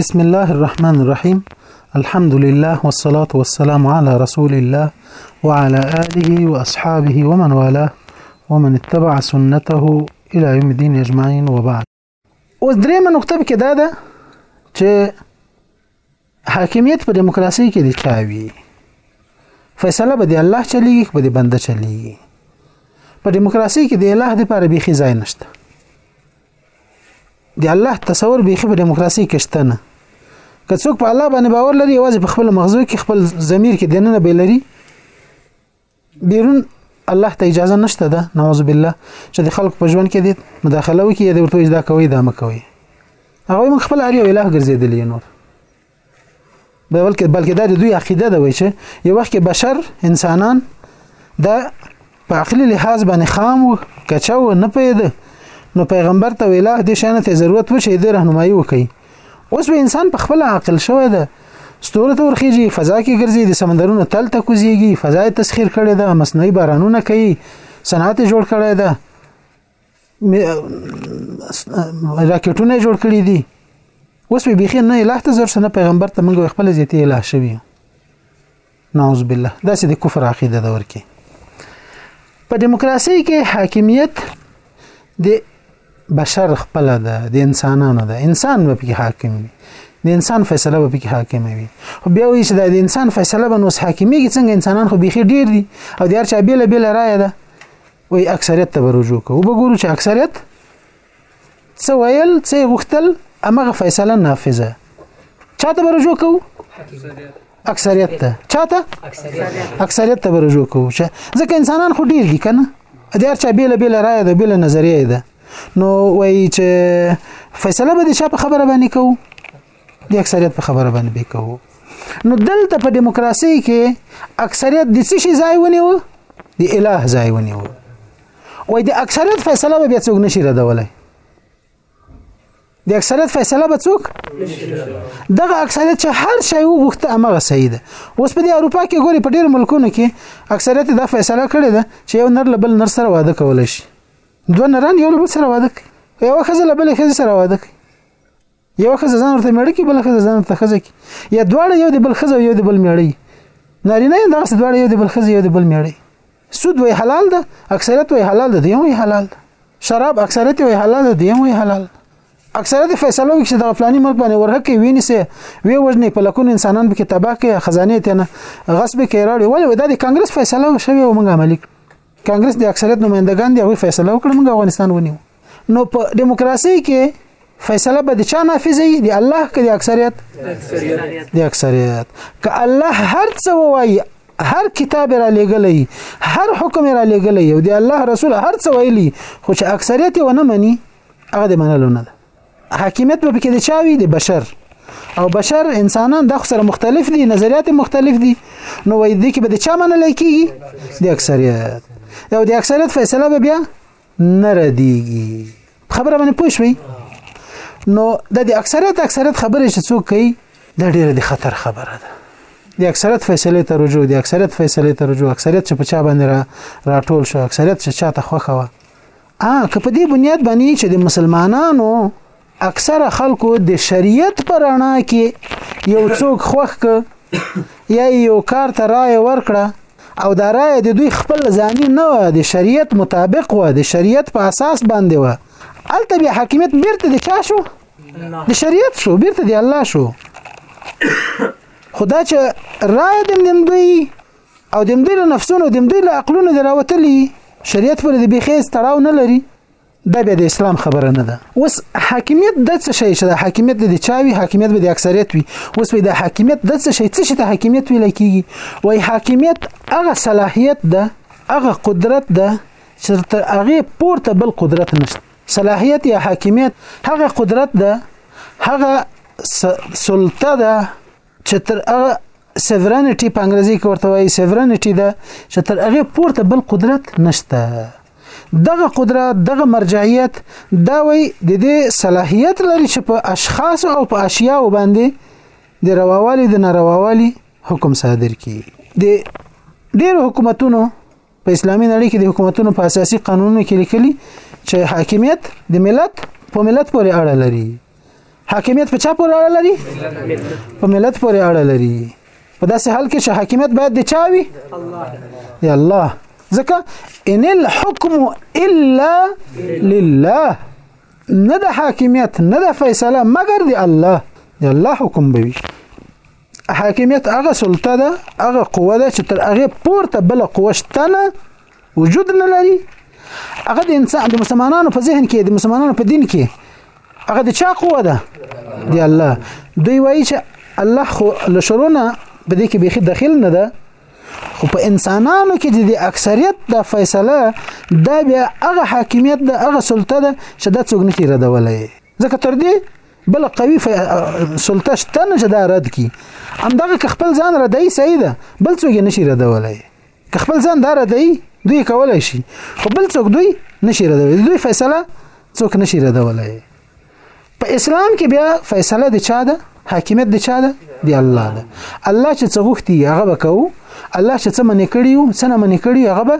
بسم الله الرحمن الرحيم الحمد لله والصلاة والسلام على رسول الله وعلى آله وأصحابه ومن والاه ومن اتبع سنته إلى يوم الدين أجمعين وبعد اوس درېمه نقطه کې دا ده چې حاکمیت په دیموکراسي کې دی چاوي فیصله به دی الله چلیږي به دی بنده چلیږي په دیموکراسي کې د الله لپاره به خزای نشته دی الله تصور به خبره دیموکراسي کې شته نه که څوک په الله باندې باور لري یوازې په خپل مغزو کې خپل ضمیر کې دنه به لري بیرون الله ته اجازه نشته ده نعوذ بالله چې د خلکو په ژوند کې دې مداخله وکړي د ورته اجازه کوي دا مکوي هغه موږ خپل اړ یو الہ ګرځیدلی نور بلکې بلکې دا د دوی عقیده ده وای چې یو وخت کې بشر انسانان د په عقلي لحاظ باندې خام و کچا و نه پیدا نو پیغمبر ته ویلا د شان ته ضرورت و چې د راهنمایي وکړي اوس به انسان په خپل عقل شوی ده ستوره ته ورخیږي فضا کې ګرځي د سمندرونو تل ته کوزيږي فضا تسخير کړي ده مصنوعي بارانونه کوي صنعت جوړ کړي ده راکټونه جوړ کړی دي اوس به بيخي نه الهته زر سنه پیغمبر ته موږ خپل ذاتی اله شوی نعوذ بالله دا سې د کفر عقیده دا ورکی په دیموکراسي کې حاکمیت د بشر خپل ده د انسانانو ده انسان به پکې حاکم وي د انسان فیصله به پکې حاکم وي خو بیا وایي چې د انسان فیصله به نو حاکمیږي څنګه انسانان خو بيخي ډیر دي او د هر چا بیل بیل رائے ده وی اکثریت ته رجوع کوو وبګورو چې اکثریت څه ویل څه غوښتل امغه فیصله نافذه چاته رجوع کوو اکثریت ته چاته اکثریت ته رجوع کوو چې ځکه انسانان خو ډیر دي کنه د هر چا بیل بیل رائے ده بیل نظریه ده نو وای چې فیصله به د چا په خبره باندې کوو د اکثریت په خبره باندې به کوو نو دلته په دیموکراسي کې اکثریت د څه شي ځای ونیو د اله ځای ونیو وای د اکثریت فیصله به څوک نشي ردولای د اکثریت فیصله به څوک دغه اکثریت چې هر شی وغوښته هغه صحیح ده اوس په دې اروپا کې ګوري په ډېر ملکونو کې اکثریت دا فیصله کړې ده چې یو نر لبل نر سره واده کول شي دوه نران یو لبل سره واده کوي یو خزه لبل خزه سره واده کوي یو خزه ځان ورته میړه کی بل خزه ځان ورته خزه کی یا دواړه یو دی بل خزه یو دی بل میړی نارینه یې دغه دواړه یو دی بل خزه یو دی بل میړی سود وی حلال ده اکثریت وی حلال ده دی وی حلال ده شراب اکثریت وی حلال ده دی وی حلال اکثریت فیصلو کې دغه فلانی ملک باندې ورهک ویني سه وی وجنې په لکون انسانان به کې تباہ کې خزانه ته نه غصب کې راړي ولې د کانګرس فیصله شوی او موږ عملی کانګرس د اکثریت نمائندګان دی هغه فیصله وکړه موږ افغانستان ونیو نو په دیموکراسي کې فیصله به د چا نافذ وي د الله که د اکثریت د اکثریت که الله هر څه وایي هر کتاب را لګلې هر حکم را لګلې او د الله رسول هر څه ویلي خو چې اکثریت ونه مني هغه د منلو نه ده حاکمیت به پکې د چا وي د بشر او بشر انسانان د سره مختلف دي نظریات مختلف دي نو وای دي کې به د چا منل کیږي د اکثریت او د اکثریت فیصله به بیا نه ردیږي خبره باندې پوه شوي نو د دې اکثریت اکثریت خبرې چې څوک کوي دا ډیره د خطر خبره ده د اکثریت فیصله ته رجوع د اکثریت فیصله ته رجوع اکثریت چې په چا باندې را راټول شو اکثریت چې چاته خوخه و ا که په دې بنیاد باندې چې د مسلمانانو اکثره خلکو د شریعت پر اړه کې یو څوک خوخ ک یا یو کار ته رائے ورکړه او دا رائے د دوی خپل ځاني نه و د شریعت مطابق و د شریعت په اساس باندې و الته بیا حاکمیت بیرته د چا شو د شریعت شو بیرته د الله شو خدا چې رائے د دوی او د دوی له نفسونو د دوی له عقلونو د راوتلي شریعت پر د بخیز تړاو نه لري دا به د اسلام خبره نه ده اوس حاکمیت د څه شي چې د حاکمیت د چاوي حاکمیت به د اکثریت وي اوس به د حاکمیت د څه شي چې د حاکمیت ویل کیږي وای حاکمیت هغه صلاحیت ده هغه قدرت ده چې تر هغه پورته بل قدرت نشته صلاحیت یا حاکمیت هغه قدرت ده هغه سلطه ده چې تر هغه سیورنټي په انګریزي کې ورته وایي سیورنټي ده چې تر هغه پورته بل قدرت نشته دغه قدرت دغه مرجعیت دا وی د دې صلاحیت لري چې په اشخاص او په اشیاء باندې د رواوالي د نارواوالي حکم صادر کړي د ډیر حکومتونو په اسلامي نړۍ کې د حکومتونو په اساسي قانونونو کې لیکلي چې حاکمیت د ملت په ملت پورې اړه لري حاکمیت په چا پورې اړه لري په ملت پورې اړه لري په داسې حال کې چې حاکمیت باید د چا وي دی الله ځکه ان الحكم الا لله نه د حاکمیت نه د فیصله مګر دی الله دی الله حکم به وي حاکمیت هغه سلطه ده هغه قوه ده چې تر هغه پورته بل قوه شته نه وجود نه لري هغه د انسان د مسلمانانو په ذهن کې د مسلمانانو په دین کې هغه د چا قوه ده دی الله دوی وایي چې الله خو له شرونه په دې کې بيخي داخل نه ده خو په انسانانو کې د اکثریت د فیصله دا بیا هغه حاکمیت د هغه سلطه ده چې دا څوک نه تیرې دولې ځکه تر دې بل قوي سلطه شته نه چې دا رد کی همدغه که خپل ځان ردی صحیح ده بل څوک نشي ردولای که خپل ځان دا ردی دوی کولای شي خو بل څوک دوی نشي ردولای دوی فیصله څوک نشي ردولای په اسلام کې بیا فیصله د چا ده حاکمیت د چا ده دی الله ده الله چې څه غوښتي هغه وکاو الله چې څه منې کړیو څه نه منې کړیو هغه به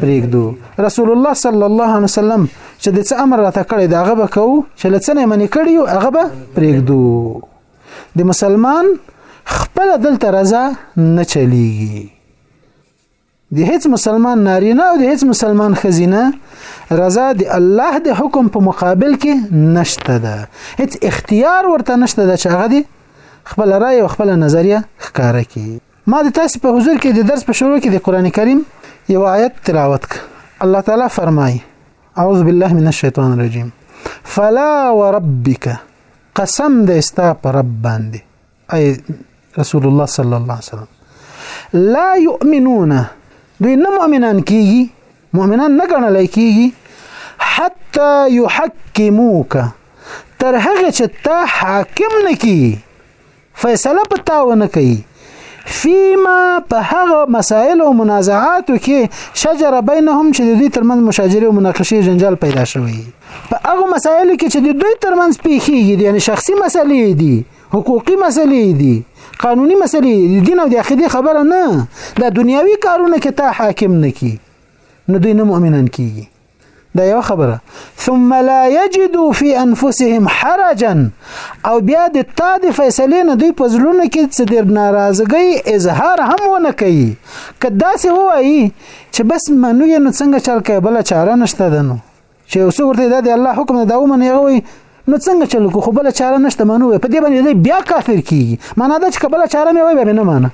پرېږدو رسول الله صلی الله علیه وسلم چې د څه امر راته کړی دا هغه به کوو چې له څه نه منې کړی او هغه به پرېږدو د مسلمان خپل دلته رضا نه چلیږي د هیڅ مسلمان نارینه او د هیڅ مسلمان خزینه رضا د الله د حکم په مقابل کې نشته ده هیڅ اختیار ورته نشته ده چې هغه دی خپل رائے او خپل نظریه ښکاره کړي ما د تاسو په حضور کې د درس په شروع کې د قران کریم یو آیت تلاوت ک الله تعالی فرمایي اعوذ بالله من الشیطان الرجیم فلا وربک قسم د استا پر رب باندې اي رسول الله صلی الله علیه وسلم لا يؤمنون دوی نه مؤمنان کیږي مؤمنان نه ګڼل کیږي حتا يحكموك تر هغه چې تا حاکم نکی فیصله په تا ونه کوي فيما په هغه مسائل او منازعات کې شجره بینهم چې د دوی ترمنځ مشاجره او مناقشه جنجال پیدا شوی په هغه مسائل کې چې د دوی ترمنځ پیخیږي یعنی شخصي مسلې دي حقوقي مسلې دي قانوني مسلې دي دین او د عقیده خبره نه د دنیوي کارونه کې تا حاکم نه کی نو دوی نه مؤمنان کیږي دا یو خبره ثم لا یجدوا فی انفسهم حرجا او بیا د تا د فیصلې نه دوی په زړونو کې څه د ناراضګۍ اظهار هم ونه کوي که داسې ووایي چې بس منو یې نو څنګه چل کوي بل چاره نشته ده نو چې اوس ورته دا د الله حکم دا ومني غوي نو څنګه چل کو خو بل چاره نشته منو په دې باندې بیا کافر کیږي معنا دا چې بل چاره مې وای به نه مانه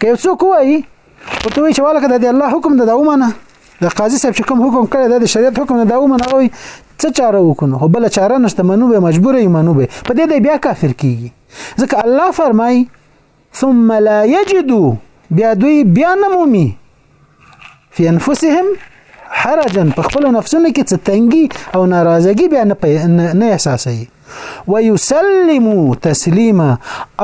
که یو څوک وایي ورته وایي چې والکه د الله حکم ده دا ومنه د قاضي صاحب چې کوم حکم کړی دی د شریعت حکم نه دا ومنه وایي څه چاره وکړو خو بل چاره نشته منو به مجبور یې منو به په دې دی بیا کافر کیږي ځکه الله فرمایي ثم لا یجدو بیا دوی بیا نه مومي فی انفسهم حرجا په خپل نفسونو کې څه تنګي او ناراضګي بیا نه نه احساسوي ويسلموا تسلیما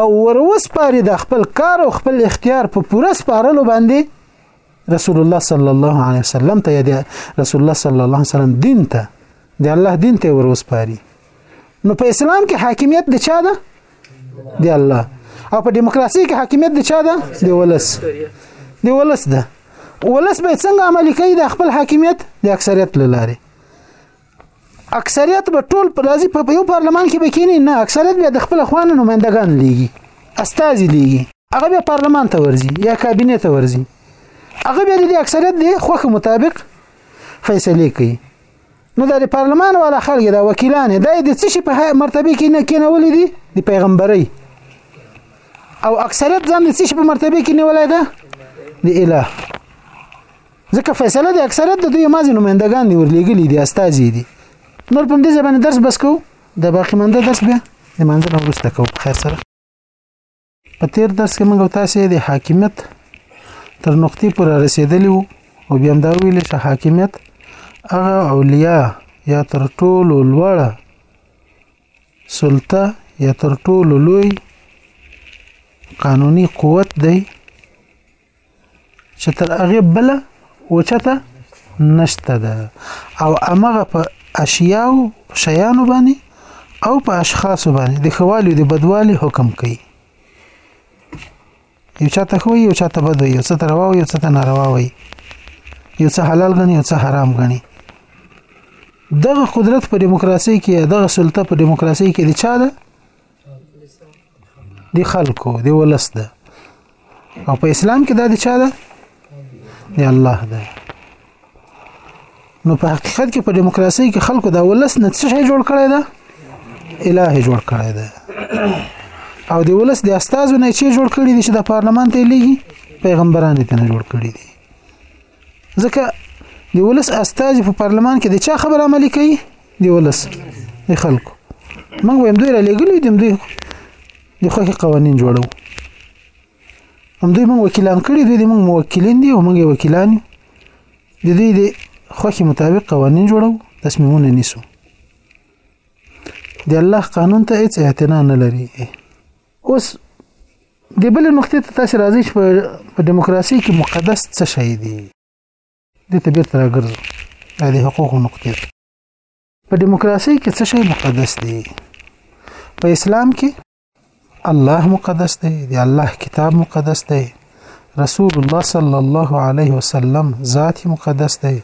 او وروسپاري د خپل کار او خپل اختیار په پوره سپارلو باندې رسول الله صلی الله علیه وسلم ته یا رسول الله صلی الله علیه وسلم دین ته د الله دین ته وروسپاري نو په اسلام کې حاکمیت د چا ده دی الله او په دیموکراسي کې حاکمیت د چا ده دی ولس دی ولس ده ولس به څنګه عملي کوي د خپل حاکمیت د اکثریت لاره اکثریت به ټول پر راځي په یو پارلمان کې بکینی نه اکثریت به د خپل خوان نمائندگان لیږي استازي لیږي هغه به پارلمان ته ورځي یا کابینه ته ورځي هغه به د اکثریت د خوخه مطابق فیصله کوي نو د پارلمان والا خلک د وکیلان د د څه شي په مرتبه کې نه کېنولې دي د پیغمبري او اکثریت ځان د څه شي په مرتبه کې نیولای ده د اله ځکه فیصله د اکثریت د دوی مازی نمائندگان دی ورلېګلې دي استاذي دي نور په دې ځبانه درس بس کو د باقی منده درس بیا د منځه نو ورسته کو خیر سره په تیر درس کې موږ تاسو د حاکمیت تر نقطې پر رسیدلی وو او بیا هم دا ویل چې حاکمیت هغه علیا یا تر ټولو لوړه سلطه یا تر ټولو لوی قانوني قوت دی چې تر هغه بل اوچته نشته ده او امغه په اشیاء شیانو باندې او په اشخاص باندې د خوالي د بدوالي حکم کوي یو چاته خو یو چاته بد یو څه روا یو څه ناروا وي یو څه حلال غني یو څه حرام غني دغه قدرت په دیموکراسي کې دغه سلطه په دیموکراسي کې د چا ده دی خلکو دی ولس ده او په اسلام کې دا د چا ده دی الله ده نو په حقیقت کې په دیموکراسي کې خلکو دا ولس نه څه شي جوړ کړی ده الٰه جوړ کړی ده او د ولس د استادو نه چې جوړ کړی دي چې د پارلمان ته لیږي پیغمبران دې نه جوړ کړی دي ځکه د ولس استاج په پارلمان کې د چا خبر عملی کوي د ولس د خلکو موږ هم دوی را لګلی دي دوی د خوخي قوانين جوړو هم دوی موږ وکیلان کړی دوی موږ موکلین دي او موږ وکیلان د دوی د خوخي مطابق قوانين جوړو تصمیمونه نیسو د الله قانون ته هیڅ اعتنا نه لري اوس د بل نقطې ته تاسو راځي چې په دیموکراسي کې مقدس څه شي دي د ته بیرته راګرځو د حقوقو نقطې ته په دیموکراسي کې څه شی مقدس دی په اسلام کې الله مقدس دی دی الله کتاب مقدس دی رسول الله صلی الله علیه وسلم ذات مقدس دی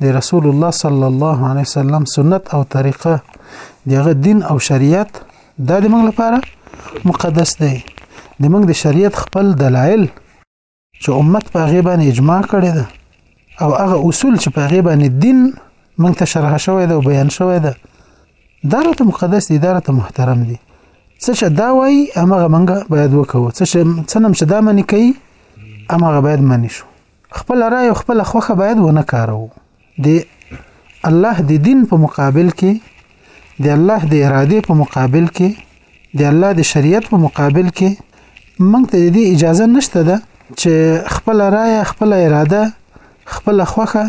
دی رسول الله صلی الله علیه وسلم سنت او طریقه دغه دین او شریعت دا د موږ لپاره مقدس دی د موږ د شریعت خپل دلایل چې امت په هغه باندې اجماع کړی ده او هغه اصول چې په هغه باندې دین موږ ته شرح شوی ده او بیان شوی ده دا راته مقدس دي دا راته محترم دي څه چې دا وایي هغه موږ باید وکړو څه چې څنم چې دا منې کوي هغه باید منې شو خپل رای او خپل خوخه باید ونه کاروو د الله د دین په مقابل کې د الله د اراده په مقابل کې د الله د شریعت په مقابل کې موږ ته د اجازه نشته ده چې خپل رائے خپل اراده خپل خوخه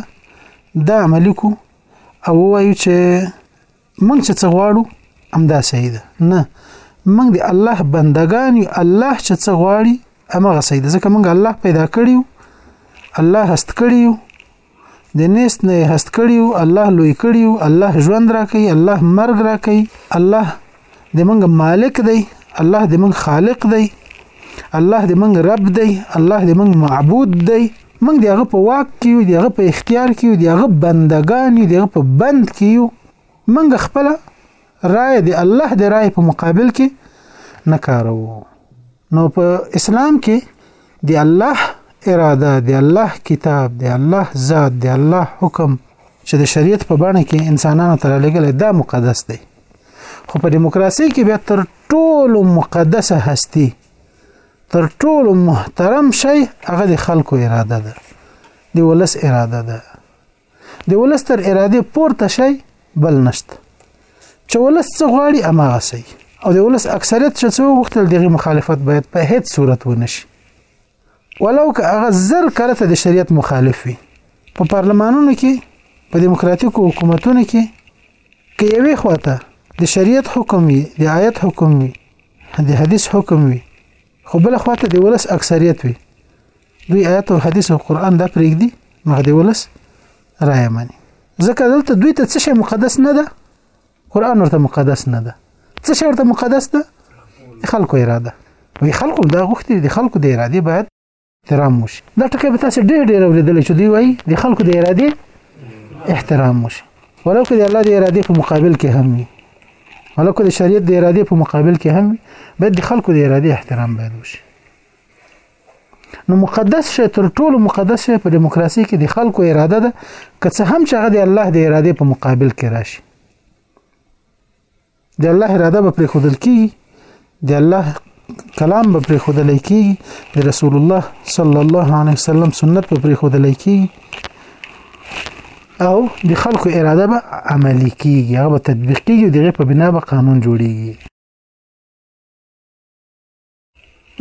دا عملی کو او وایو چې مونږ چې څه غواړو همدا صحیح ده نه مونږ د الله بندگان یو الله چې څه غواړي همغه صحیح ده ځکه مونږ الله پیدا کړیو الله هست کړیو د نیست نه هست کړیو الله لوی کړیو الله ژوند راکړي الله مرګ راکړي الله د مونږ مالک دی الله د مونږ خالق دی الله د مونږ رب دی الله د مونږ معبود دی موږ د هغه په واک کې یو د هغه په اختیار کې یو د هغه بندگان یو د هغه په بند کې یو موږ خپل رائے د الله د رائے په مقابل کې نه کارو نو په اسلام کې د الله اراده د الله کتاب د الله ذات د الله حکم چې د شریعت په بڼه کې انسانانو ته لګل دا مقدس دی خو په دیموکراسي کې بیا تر ټولو مقدسه هستی تر ټولو محترم شی هغه د خلکو اراده ده د ولس اراده ده د ولس تر اراده پورته شی بل نشته چې ولس څه غواړي اماغه سي او د ولس اکثریت چې څو وختل دغه مخالفت باید په هیڅ صورت ونشي ولو که هغه زر کرته د شریعت مخالف وي په پارلمانونو کې په دیموکراتیکو حکومتونو کې که یوې خواته د شریعت حکم وي د آیت حکم وي د حدیث حکم وي خو بل خواته د ولس اکثریت وي دوی آیت او حدیث او قران دا پرېږدي مګ د ولس رایه مني ځکه دلته دوی ته څه شی مقدس نه ده قران ورته مقدس نه ده څه شی ورته مقدس ده خلکو اراده وي خلکو دا غوښتي دي خلکو د ارادې باید احترام وشي دا ټکی به تاسو ډېر ډېر اوریدل چې دوی وایي د خلکو د ارادې احترام وشي ولو که د الله د ارادې په مقابل کې هم وي ولو که د شریعت د ارادې په مقابل کې هم وي باید د خلکو د ارادې احترام باید وشي نو مقدس شی تر ټولو مقدس شی په دیموکراسي کې د خلکو اراده ده که څه هم چې هغه د الله د ارادې په مقابل کې راشي د الله اراده به پرې خودل کیږي د الله کلام به پرې خودل کیږي د رسول الله صلی الله علیه وسلم سنت به پرې خودل کیږي او د خلکو اراده به عملی کیږي هغه به تطبیق کیږي دغه په بنا به قانون جوړیږي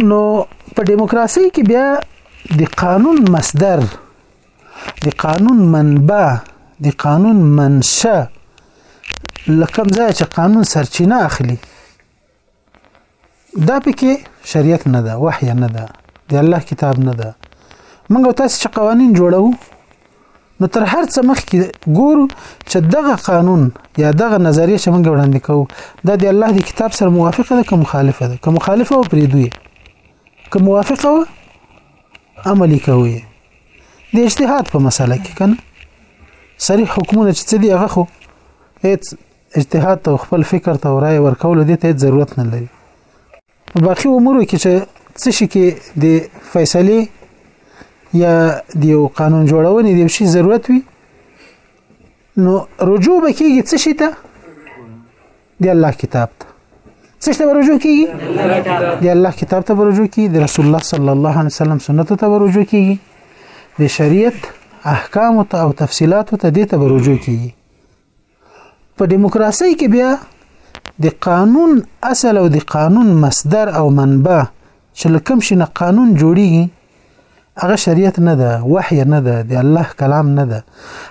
نو په دیموکراسي کې بیا د قانون مصدر د قانون منبع د قانون منشأ لکه ځای چې قانون سرچینه اخلي دا پکې شریعت نه ده وحی نه ده د الله کتاب نه ده موږ تاسو چې قوانين جوړو نو تر هر څه مخکې ګورو چې دغه قانون یا دغه نظریه چې موږ وړاندې کوو دا د الله د کتاب سره موافقه ده که مخالفه ده که مخالفه او پریدوی که موافقه و عملی کوي د اجتهاد په مسله کې کنه صریح حکمونه چې دي هغه خو هیڅ اجتهاد ته خپل فکر ته رائے ورکول دي ته ضرورت نه لري په باقي امورو کې چې څه شي کې د فیصلې یا د یو قانون جوړونې د شي ضرورت وي نو رجوع به کېږي څه شي ته د الله کتاب ته څه شي ته رجوع کېږي د الله کتاب ته رجوع کېږي د رسول الله صلی الله علیه وسلم سنت ته رجوع کېږي د شریعت احکام او تفصيلات ته دې ته رجوع کېږي په دیموکراسۍ کې بیا د قانون اصل او د قانون مصدر او منبع چې لکم شنه قانون جوړیږي هغه شریعت نه ده وحی نه ده د الله کلام نه ده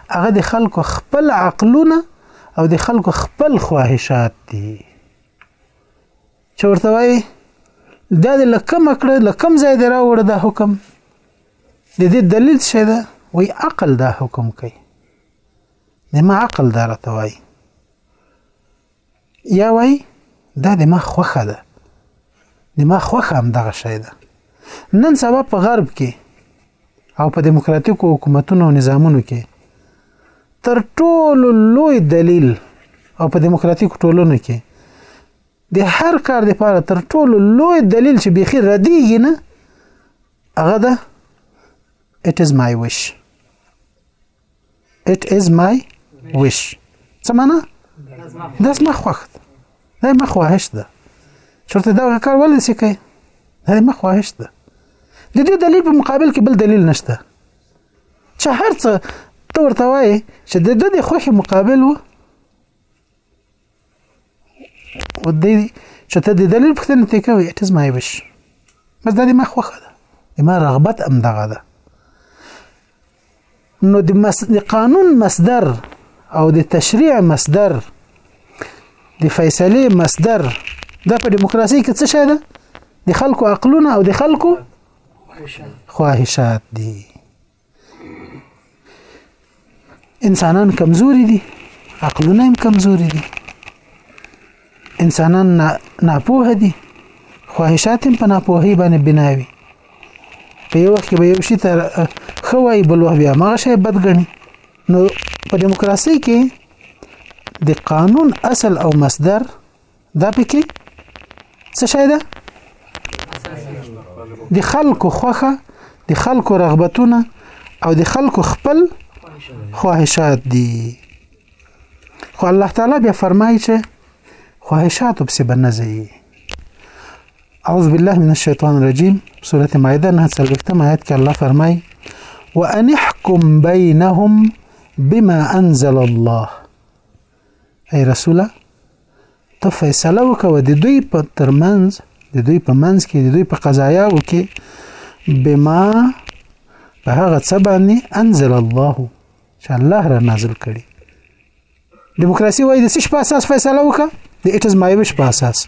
هغه د خلکو خپل عقلونه او د خلکو خپل خواهشات دي چې ورته وایي دا د لکم کړه لکم ځای دی راوړ دا حکم د دې دلیل څه ده وی عقل دا حکم کوي د ما عقل دا راته وایي یا وایي دا د ما خوښه ده د ما خوښه هم دغه شی ده نن سبا په غرب کې او په دیموکراتیکو حکومتونو او نظامونو کې تر ټولو لوی دلیل او په دیموکراتیکو ټولنو کې د هر کار لپاره تر ټولو لوی دلیل چې بيخي ردیږي نه هغه ده it is my wish It is my wish څه معنا دا زما خوښ ده دا ما خواهش ده چرته دا کار ولې سې کوي دا ما خواهش ده د دې دلیل په مقابل کې بل دلیل نشته چې هر څه ته ورته وایې چې د د خوښې مقابل و ودی چې ته د دلیل پوښتنه ته کوي اټ از مای وش بس دا د ما خوخه ده د ما رغبت ام دغه ده نو د مس... قانون مصدر او د تشریع مصدر د فیصله مصدر دا په دیموکراسي کې څه شی ده د خلکو عقلونه او د خلکو خواهشات دي انسانان کمزوري دي عقلونه هم کمزوري دي انسانان ناپوه دي خواهشات هم په ناپوهي باندې بناوي په یو وخت کې به یو شي تر خوای بل وخت بیا ما شي بد غني نو په دیموکراسي کې د قانون اصل او مصدر دا پکې څه شی ده د خلکو خوخه د خلکو رغبتونه او د خلکو خپل خواهشات دي خو الله تعالی بیا فرمایي چې خواهشات په سبب نه ځي اعوذ بالله من الشیطان الرجیم سوره مائده 9 آیت کې الله فرمایي وان احكم بينهم بما انزل الله ای رسوله ته فیصله وکوه د دوی په ترمنځ د دوی په منځ کې د دوی په قضایاو کې بما په هغه څه باندې انزل الله چې الله را نازل کړي دیموکراسي وایي د څه په اساس فیصله وکړه د اټز مایوش په اساس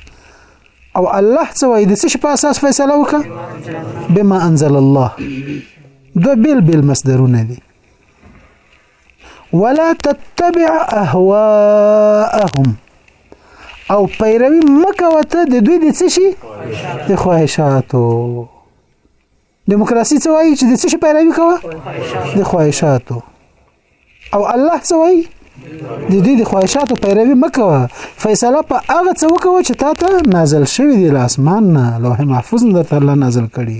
او الله څه وایي د څه په اساس فیصله وکړه بما انزل الله دو بیل بیل مصدرونه دي ولا تتبع اهواهم او پیروي مکه وته د دوی د څه شي د خواهشاتو دیموکراسي څه وایي چې د څه شي پیروي کوه د خواهشاتو او الله څه وایي د دې د خواهشاتو پیروي مکوه فیصله په هغه څه وکوه چې تا ته نازل شوی دی له اسمان نه لوح محفوظ درته الله نازل کړي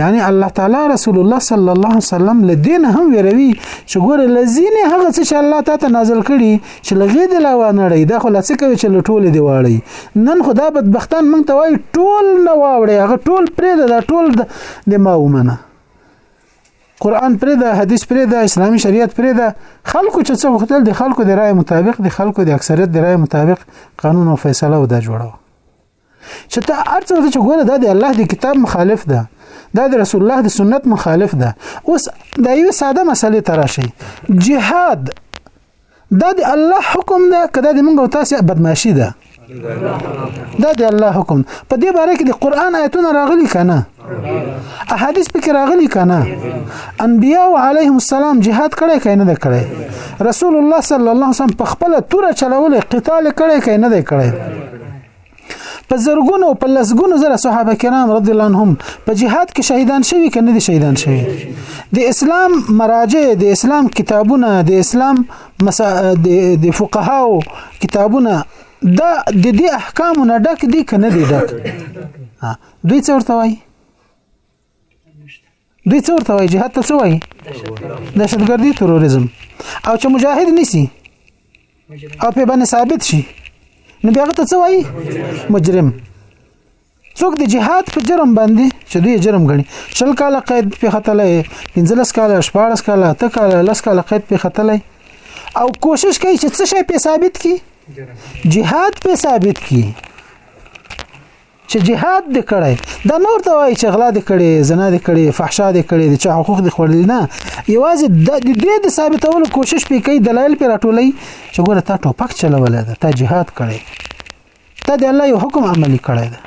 یعنی الله تعالی رسول الله صلی الله علیه وسلم لدین هم ویروي چې ګوره لزین هغه څه چې الله تعالی نازل کړي چې لغې د لاوه نړۍ دا خو لڅ کوي چې لټول دی واړی نن خدا بدبختان مونږ ته وای ټول نه واوړي هغه ټول پرې دا ټول د ما ومنه قران پرې دا حدیث پرې دا اسلامي شریعت پرې دا خلکو چې څه وختل د خلکو د رائے مطابق د خلکو د اکثریت د رائے مطابق قانون او فیصله ودا جوړو چې ته ارڅه ورته چې ګوره دا د الله د کتاب مخالف ده دا د رسول الله د سنت مخالف ده اوس دا یو ساده مسلې تراشي جهاد دا د الله حکم ده کدا د موږ تاسو بدمعشي ده دا د الله حکم په دې باره کې د قران آیتونه راغلي کنه احادیث پکې راغلي کنه انبیاء علیهم السلام jihad کړي کینه ده کړي رسول الله صلی الله علیه وسلم په خپل تور چلولې قتال کړي کینه ده کړي په زرګونو په لسګونو زره صحابه کرام رضی الله عنهم په جهاد کې شهیدان شوي کنه دي شهیدان شوي د اسلام مراجع د اسلام کتابونه د اسلام مسا... د فقهاو کتابونه دا د دې احکام نه ډک دي کنه دي ډک دوی څه ورته وایي دوی څه ورته وایي جهاد ته څه وایي دهشتګردي تروریزم او چې مجاهد نسی او په باندې ثابت شي نو بیا ته څه وایي مجرم څوک د جهاد په جرم باندې چې دوی جرم غني شل کاله قید په خطلې 15 کاله 14 کاله 10 کاله 10 کاله قید په خطلې او کوشش کوي چې څه شي په ثابت کی جهاد په ثابت کی چې جهاد دې کړی دا نور ته وایي چې غلا دې کړی زنا دې کړی فحشا دې کړی د چا حقوق دې خوړل نه یوازې د دې د ثابتولو کوشش پې کوي دلایل پې راټولوي چې ګوره تا ټوپک چلولی ده تا جهاد کړی تا د الله یو حکم عملی کړی ده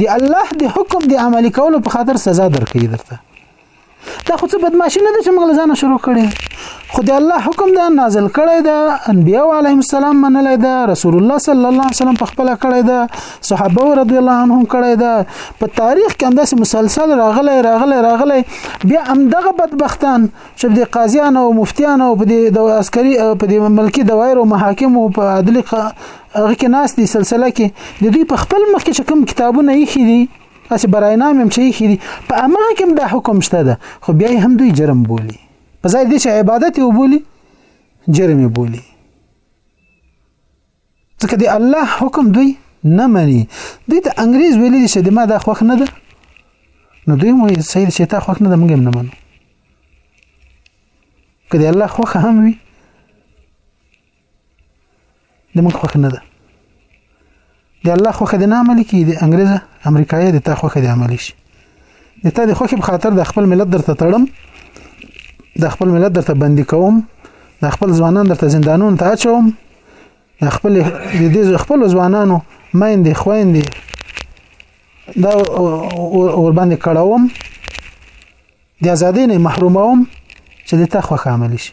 دی الله دی حکم دی عملی کولو په خاطر سزا درکې درته دا خو څه بدمعشي نه ده چې موږ ځان شروع کړي خو دی الله حکم دا نازل کړی دا انبیاء علیهم السلام منلی دا رسول الله صلی الله علیه وسلم په خپل کړی دا صحابه رضی الله عنهم کړی دا په تاریخ کې همداسې مسلسل راغلی راغلی راغلی بیا همدغه بدبختان چې د قاضیانو او مفتیانو په د عسکري په د ملکی دوایرو محاکم او په عدلي هغه کې ناس دي سلسله کې د دوی په خپل مخ کې کوم کتابونه یې خې دي اسی برای نام هم چې خې دي په امغه کې دا حکم شته ده خو بیا هم دوی جرم بولی په ځای دې چې عبادت وبولی جرم بولی ځکه دی الله حکم دوی نه مني دوی د انګريز ویلي چې د ما دا خوښ نه ده نو دوی مو سید چې تا خوښ نه ده موږ هم نه منو که دی الله خوښ هم وي د موږ خوښ نه ده د الله خوښه د نه عملي کی د انګريز امریکایي د تا خوښه د عملي شي د تا د خوښې په خاطر د خپل ملت درته تړم د خپل ملت درته بندي کوم د خپل ځوانان درته زندانونو ته اچوم د خپل د دې خپل ځوانانو مایندې خويندې دا ور باندې کړهوم د ازادۍ نه محروموم چې د تا خوښه عملي شي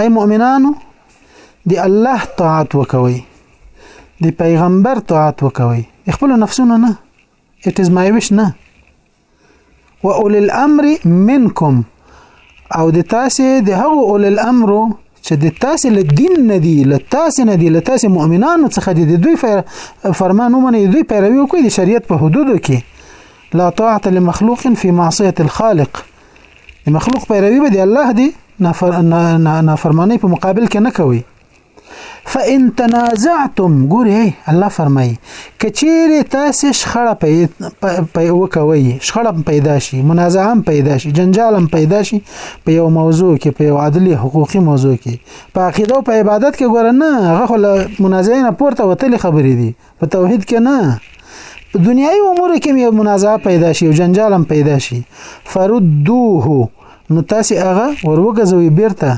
ای مؤمنانو د الله طاعت وکوئ د پیغمبر طاعت وکوئ خپل نفسونو نه it is my wish نه و اول الامر منکم او د تاسې د هغو اول الامر چې د تاسې له دین نه دی له تاسې نه دی له تاسې مؤمنانو څخه دی د دوی فرمان ومني دوی پیروي وکړي د شریعت په حدودو کې لا طاعت لمخلوق في معصيه الخالق د مخلوق پیروي به د الله دی نافرمانی په مقابل کې نه کوي فان تنازعتم ګوري الله فرمای کچيري تاسو شخړه پي وکوي شخړه پیدا شي منازعه هم پیدا شي جنجال هم پیدا شي په یو موضوع کې په یو عدلي حقوقي موضوع کې په عقیده او په عبادت کې ګور نه هغه منازعه نه پورته وتلې خبرې دي په توحید کې نه په دنیایي امور کې یو منازعه پیدا شي او جنجال هم پیدا شي فردوه نو تاسو هغه وروګزوي بیرته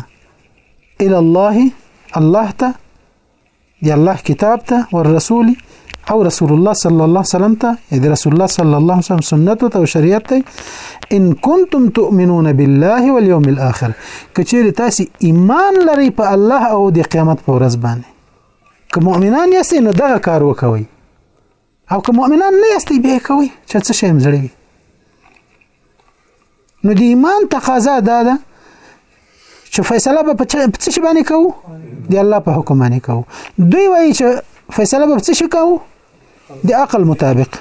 الى الله الله ته یا الله کتاب ته والرسول او رسول الله صلی الله علیه وسلم ته د رسول الله صلی الله علیه وسلم سنت او شریعت ته ان کنتم تؤمنون بالله واليوم الاخر کچیر تاسو ایمان لري په الله او د قیامت پر ورځ باندې که مؤمنان یاستئ نو دغه کار وکوئ او که مؤمنان نه یاستئ بیا کوئ چې څه شی مزړه وي نو د ایمان تقاضا دا ده چې فیصله به په څه شي باندې کوو د الله په حکم باندې کوو دوی وایي چې فیصله به څه شي کوو د عقل مطابق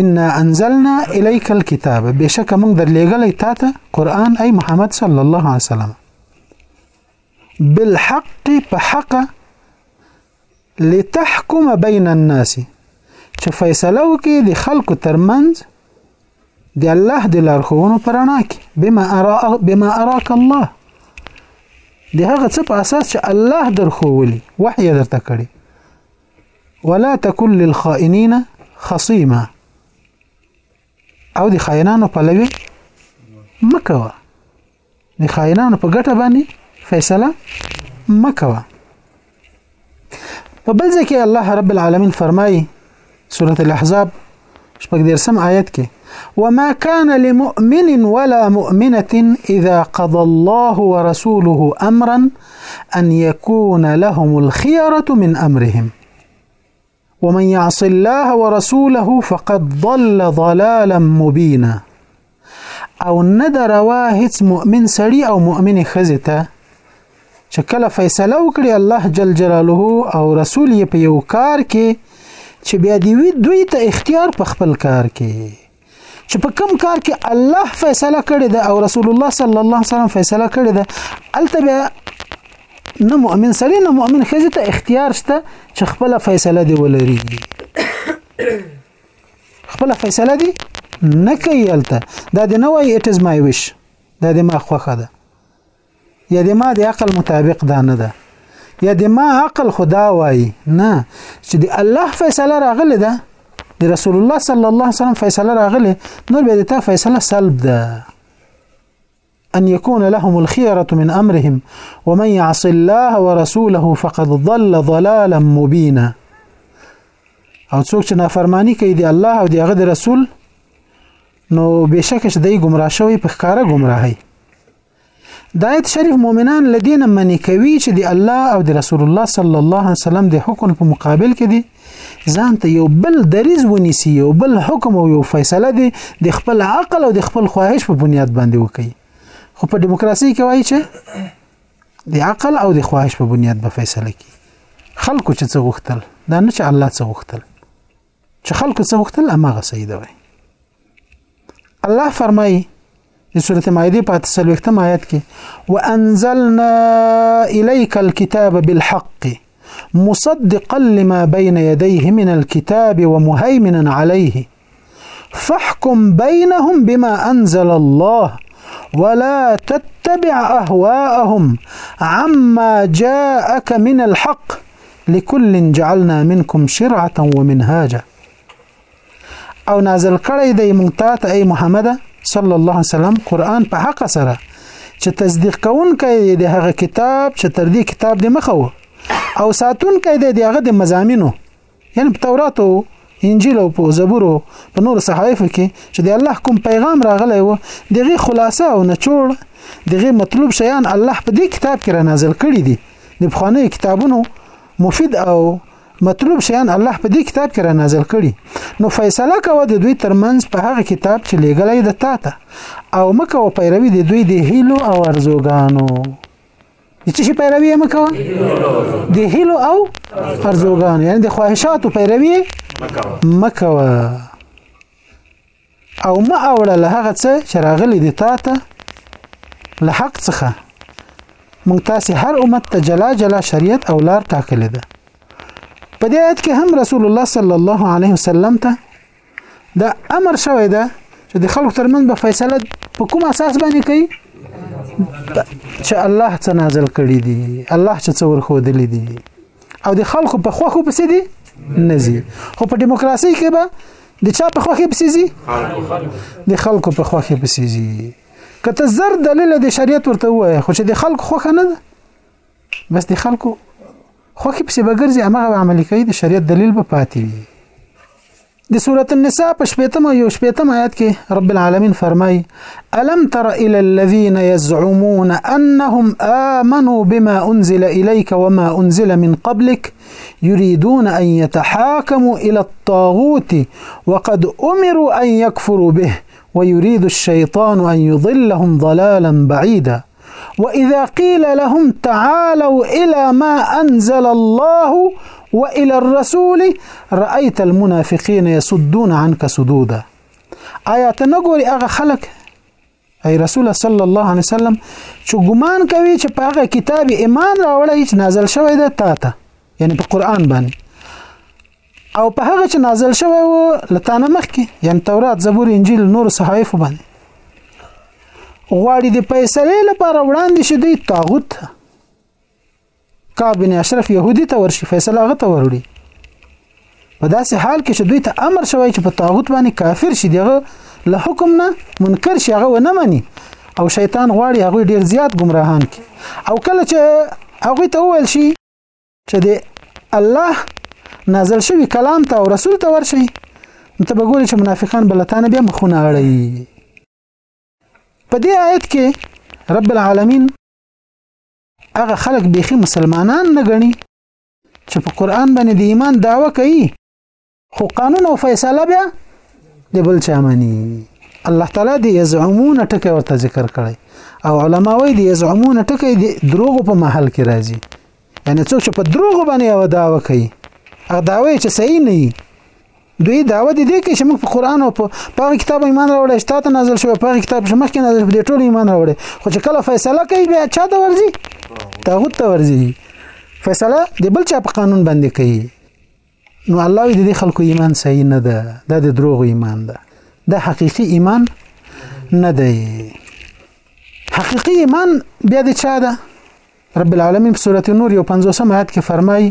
ان انزلنا الیک الكتاب بشک موږ درلېګلې تا ته قران ای محمد صلی الله علیه وسلم بالحق په حق لتحكم بين الناس چې فیصله وکړي د خلکو ترمنځ د الله د لارښوونو پرانا کې بما ارا بما اراك الله د هغه څه په اساس چې الله درخولي وحي درته کړی ولا تكن للخائنين خصيما او د خائنانو پلوي مکوه د خائنانو په ګټه باندې فیصله مکوه په بل ځای کې الله رب العالمین فرمایي سورة الاحزاب شپږ درسم آیت کې وما كان لمؤمن ولا مؤمنه اذا قضى الله ورسوله امرا ان يكون لهم الخيره من امرهم ومن يعص الله ورسوله فقد ضل ضلالا مبينا او نه د روا هیڅ مؤمن سړی او مؤمن ښځه ته چې کله فیصله وکړي الله جل جلاله او رسول یې په یو کار کې چې بیا دی وی دوی ته اختیار په خپل کار کې چې په کم کار کې الله فیصله کړې ده او رسول الله صلی الله علیه وسلم فیصله کړې ده الته بیا نه مؤمن سړی نه مؤمن ښځه ته اختیار شته چې خپل فیصله دی ولري خپل فیصله دی نه کوي هلته دا د نه وایي اټ از مای ویش دا د ما خوښه ده یا د ما د عقل مطابق دا نه ده یا د ما عقل خدا وایي نه چې د الله فیصله راغله ده د رسول الله صلی الله علیه وسلم فیصله راغله نور به د تا فیصله سلب ده ان يكون لهم الخيره من امرهم ومن يعص الله ورسوله فقد ضل ضلالا مبينا او څوک چې نافرمانی کوي دی الله او دی هغه دی رسول نو بشک چې دی گمراه شوی په ښکارا گمراهي د آیت شریف مؤمنان لدین منی کوي چې دی الله او دی رسول الله صلی الله علیه وسلم دی حکم په مقابل کې دی ځان ته یو بل دریز ونیسي یو بل حکم او یو فیصله دی د خپل عقل او د خپل خواهش په بنیاد باندې وکړي خو په دیموکراسي کې وایي چې د عقل او د خواهش په بنیاد به فیصله کی خلکو چې څه غوښتل دا نه چې الله څه غوښتل چې خلکو څه غوښتل اماغه صحیح دی الله فرمایي في سورة مائده په 33 آیت وانزلنا اليك الكتاب بالحق مصدقا لما بين يديه من الكتاب ومهيمنا عليه فاحكم بينهم بما انزل الله ولا تتبع اهواءهم عما جاءك من الحق لكل جعلنا منكم شرعه ومنهاجا او نازل کړی دی مونږ ته ته ای محمد صلی الله علیه وسلم قران په حق سره چې تصدیق کوونکی دی هغه کتاب چې تر دې کتاب دی مخه وو او ساتونکی دی هغه د مزامینو یعنی په تورات او انجیل او په زبور او په نور صحائف کې چې د الله کوم پیغام راغلی وو دغه خلاصه او نچوړ دغه مطلوب شیان الله په دې کتاب کې را نازل کړی دي د بخانه کتابونو مفید او مطلوب شیان الله په دې کتاب کې را نازل کړي نو فیصله کوه د دوی ترمنځ په هغه کتاب چې لیږلی د تا ته او مکه و پیروي د دوی د هیلو او ارزوګانو د څه شي پیروي یې مه کوه د هیلو او ارزوګانو یعنې د خواهشاتو پیروي یې مه کوه او ما اوړه له هغه څه چې راغلي دي تا ته له حق څخه مونږ تاسو هر امت ته جلا جلا شریعت او لار ټاکلې ده په دې آیت کې هم رسول الله صلی الله علیه وسلم ته دا امر شوی ده چې د خلکو ترمنځ به فیصله په کوم اساس باندې کوي چې الله څه نازل کړی دی الله چې څور خو دلی دی او د خلکو په خوخو پسې دی نزي خو په دیموکراسي کې به د چا په خوخه پسې زی د خلکو په خوخه پسې زی کته زر دلیل د شریعت ورته وای خو چې د خلکو خوخه نه ده بس د خلکو خوخه پسې بغرزي هغه عملي کوي د شریعت دلیل به پاتې وي د سورة النساء په شپېتم یو شپېتم آیات کې رب العالمین فرمای الم تر الى الذين يزعمون انهم آمنوا بما انزل اليك وما انزل من قبلك يريدون ان يتحاكموا الى الطاغوت وقد امروا ان يكفروا به ويريد الشيطان ان يضلهم ضلالا بعيدا وإذا قيل لهم تعالوا إلى ما أنزل الله وإلى الرسول رأيت المنافقين يصدون عنك صدودا آيات نګوري هغه خلک ای رسول صلی الله علیه وسلم چې ګمان کوي چې په هغه کتاب ایمان راوړی چې نازل شوی دی تا ته یعنی په قران باندې او په هغه چې نازل شوی و لتانه مخکې یعنی تورات زبور انجیل نور صحائف باندې غواړي د پیسې لپاره وړاندې شي دی طاغوت کعب بن اشرف يهودي ته ورشي فیصله هغه ته وروړي په داسې حال کې چې دوی ته امر شوی چې په طاغوت باندې کافر شي دغه له حکم نه منکر شي هغه ونه مني او شیطان غواړي هغه ډیر زیات گمراهان کړي او کله چې هغه ته وویل شي چې د الله نازل شوی کلام ته او رسول ته ورشي ته به ګوري چې منافقان بلتانه بیا مخونه اړي په دې آیت کې رب العالمین هغه خلک بیخي مسلمانان نه غني چې په قران باندې د ایمان داوا کوي خو قانون او فیصله بیا د بل چا معنی الله تعالی د یزعمون ټکی ورته ذکر کړي او علما وایي د یزعمون ټکی د دروغ په محل کې راځي یعنی څوک چې په دروغ باندې یو داوا کوي هغه داوی چې صحیح نه وي دوی داوا دي دي کې چې موږ په قران او په هغه کتاب ایمان راوړی چې تاسو نازل شوی په هغه کتاب چې مخکې نازل په دې ټول ایمان راوړی خو چې کله فیصله کوي بیا چا ته ورځي طاغوت ته ورځي فیصله د بل چا په قانون باندې کوي نو الله دې خلکو ایمان صحیح نه ده دا د دروغ ایمان ده دا حقيقي ایمان نه دی حقيقي ایمان بیا د چا ده رب العالمین په سورته نور یو 50 آیات کې فرمایي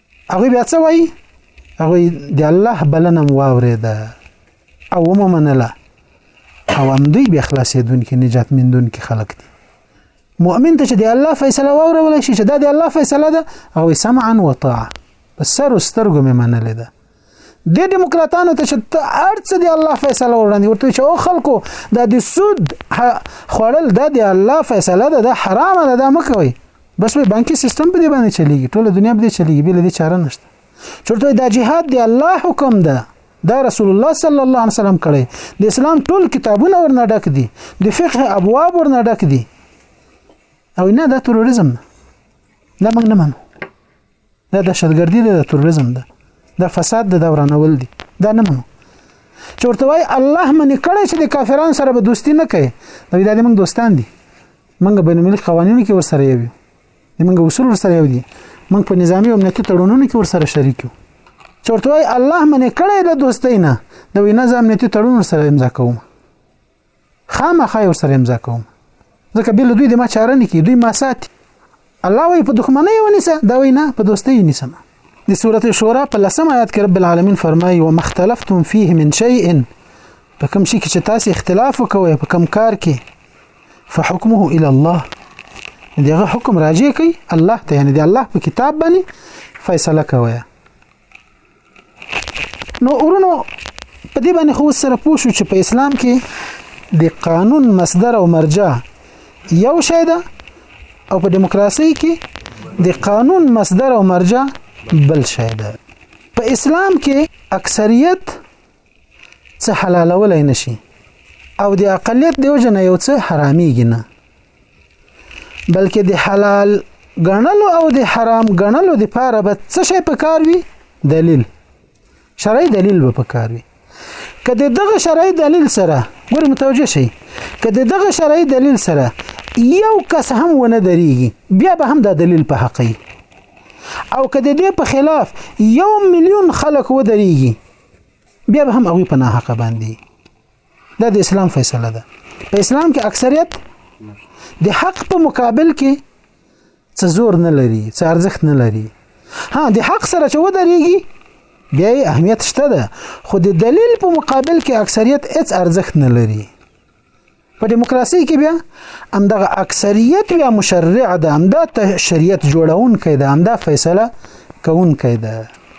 هغه بیا څه وایي هغه د الله بلنه واورېده او ومنله او هم دوی به خلاصېدونکي نجات مندونکي خلک دي مؤمن ته چې د الله فیصله واورول شي چې دا د الله فیصله ده او سمعا وطاعه په سر سترګو مې منلې ده د دیموکراتانو ته چې ته ارڅ دی الله فیصله وړاندې ورته چې او خلکو د د سود خوړل د د الله فیصله ده د حرام ده دا مکوي بس به بانکي سیستم په دې باندې چلیږي ټول دنیا به دې چلیږي بل دې چاره نشته چورته دا جهاد دی الله حکم ده دا رسول الله صلی الله علیه وسلم کړي د اسلام ټول کتابونه ورنه ډک دي د فقه ابواب ورنه ډک دي او نه دا تروریزم دا موږ نه منو دا دهشتګردي ده د تروریزم ده د فساد د دورانول دي دا نه منو چې ورته وای الله منې کړی چې د کافرانو سره به دوستی نه کوي نو دا موږ دوستان دي موږ بین المللي قوانینو کې ورسره یو یو موږ اصول ورسره یو دي موږ په نظامی او امنیتي تړونونو کې ورسره شریک یو چې ورته وای الله منې کړی د دوستۍ نه د وینا ځامنیتي تړون سره امضا کوم خامخا یې ورسره امضا کوم ځکه بل دوی د ما چاره نه کی دوی ما ساتي الله وی په دښمنۍ ونیسه دا وی نه په دوستۍ نیسم د سورته شورا په لسم آیات کې رب العالمین فرمایي ومختلفتم فيه من شيء په کوم شي کې چې تاسو اختلاف وکوي په کوم کار کې فحكمه الى الله دغه حکم راجع کوي الله ته یعنی د الله په کتاب باندې فیصله کوي نو ورونو په دې باندې خو سره پوه شو چې په اسلام کې د قانون مصدر او مرجع یو شی ده او په دیموکراسي کې د قانون مصدر او مرجع بل شی ده په اسلام کې اکثریت څه حلالولای نشي او د اقلیت دی وجنه یو څه حراميږي نه بلکې د حلال غنلو او د حرام غنلو د پاره به څه شي پکار وي دلیل شرعي دلیل به پکار وي کله دغه شرعي دلیل سره ګور متوجه شي کله دغه شرعي دلیل سره یو کس هم ونه دريږي بیا به هم دا دلیل په حقي او کله دې په خلاف یو میلیون خلک ودرېږي بیا به هم هغه په ناحقه باندې دا د اسلام فیصله ده په اسلام کې اکثریت د حق په مقابل کې څه زور نه لري څه ارزښت نه لري ها د حق سره چې ودرېږي بیا یې اهمیت شته ده خو د دلیل په مقابل کې اکثریت هیڅ ارزښت نه لري په دیموکراسي کې بیا همدغه اکثریت بیا مشرع ده همدا شریعت جوړون کې ده همدا فیصله کوون کې ده